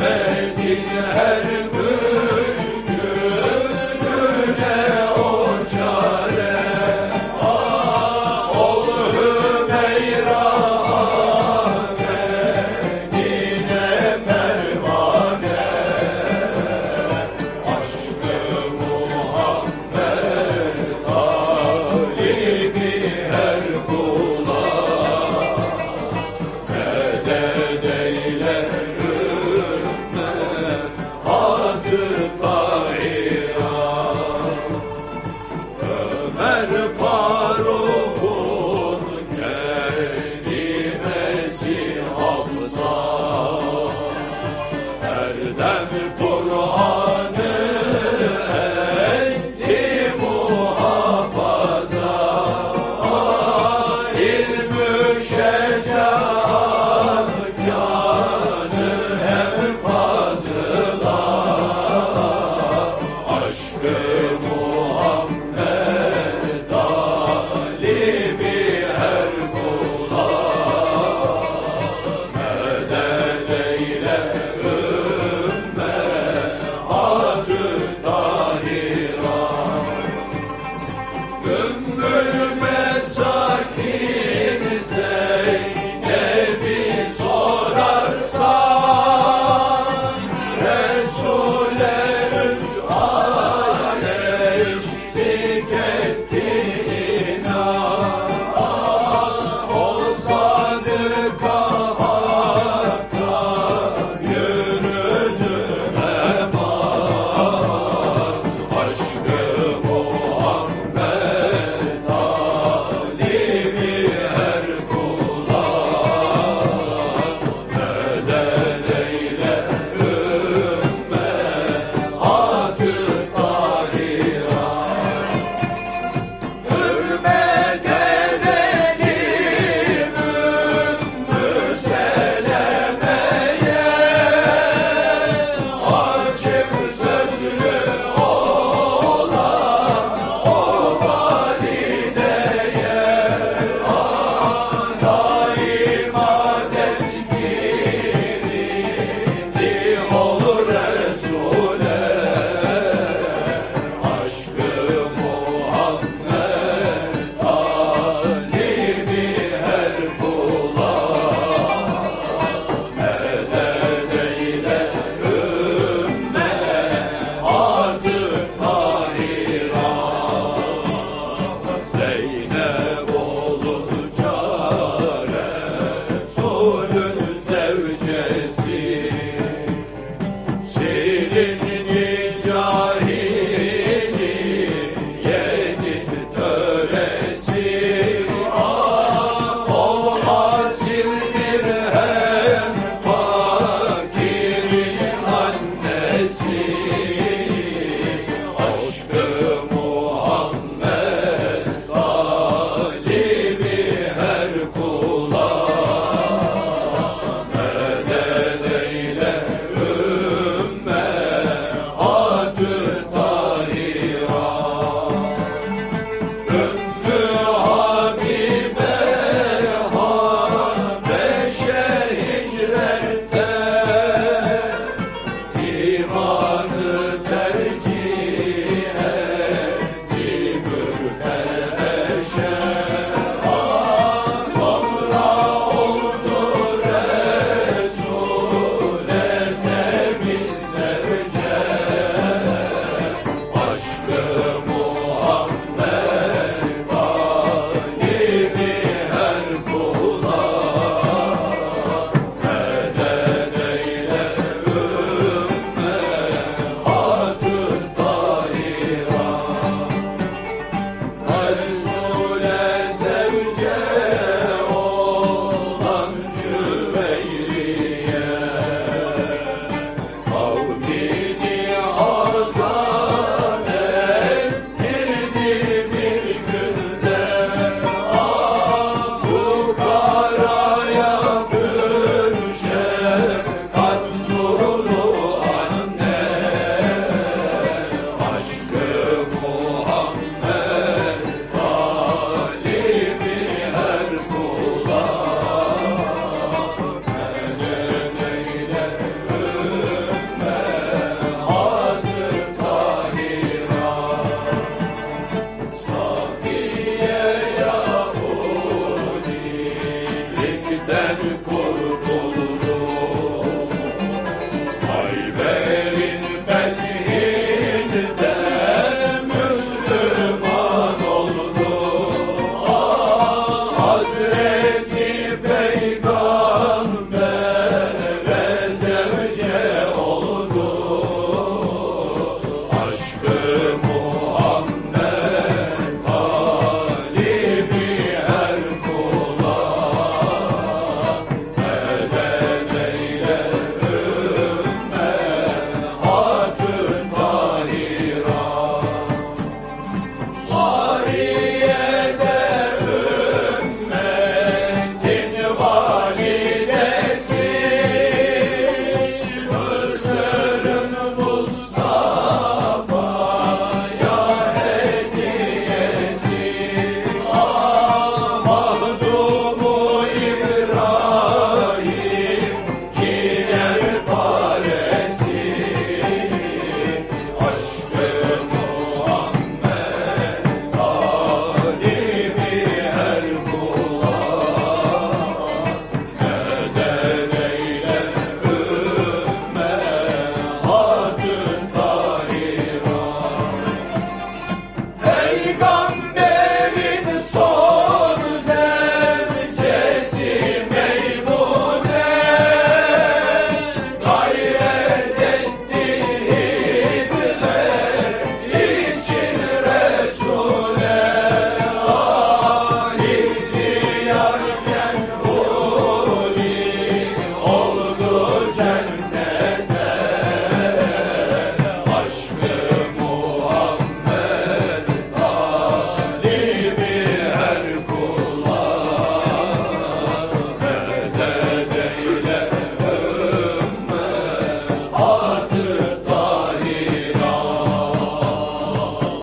هاتي الهدي